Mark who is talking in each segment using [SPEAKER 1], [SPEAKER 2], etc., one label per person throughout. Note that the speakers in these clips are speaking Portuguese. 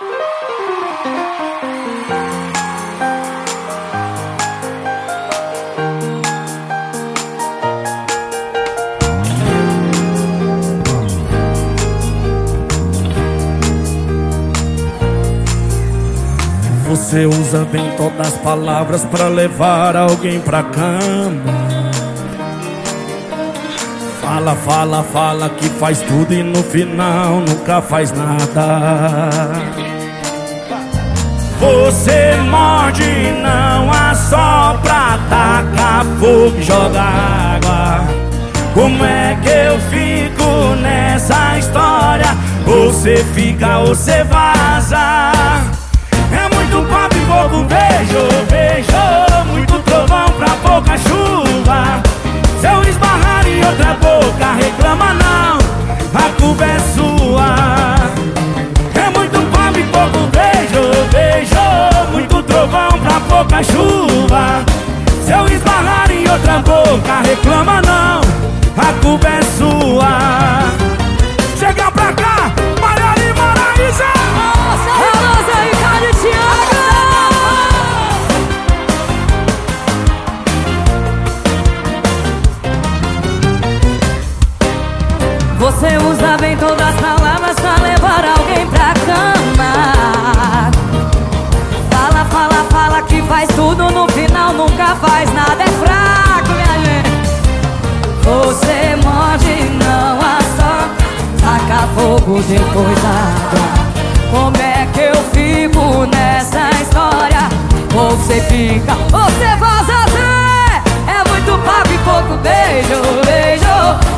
[SPEAKER 1] Você usa bem todas as palavras pra levar alguém pra cama. Fala, fala, fala que faz tudo e no final nunca faz nada. Você morde, não assopra, taca fogo e joga água. Como é que eu fico nessa história? Você fica ou você vaza? É muito papo e pouco beijo, beijo Muito trovão pra pouca chuva Se eu esbarrar em outra outra boca, reclama não A culpa é sua. Chega pra cá, Mariana Moraes
[SPEAKER 2] Saudoso Ricardo Thiago! Você usa bem todas as palavras pra levar alguém pra cama. Fala, fala, fala que faz tudo, no final nunca faz nada É fraco, Depois água como é que eu fico nessa história? Você fica, você vaza Zé É muito papo e pouco beijo, beijo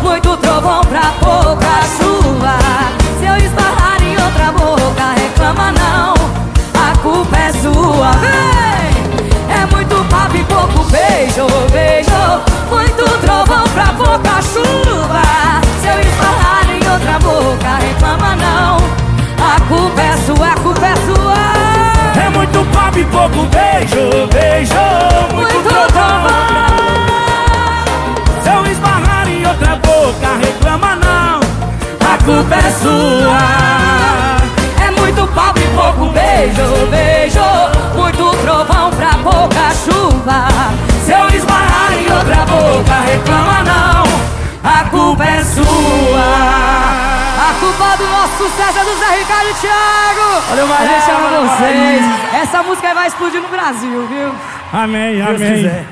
[SPEAKER 2] sua. É muito papo e pouco beijo, beijo. Muito trovão pra pouca chuva. Se eu esbarrar em outra boca, reclama não. A culpa é sua. A culpa do nosso sucesso é do Zé Ricardo e Thiago.
[SPEAKER 1] Valeu,
[SPEAKER 2] A gente
[SPEAKER 1] Maria.
[SPEAKER 2] ama vocês. Essa música vai explodir no Brasil, viu?
[SPEAKER 1] Amém, amém.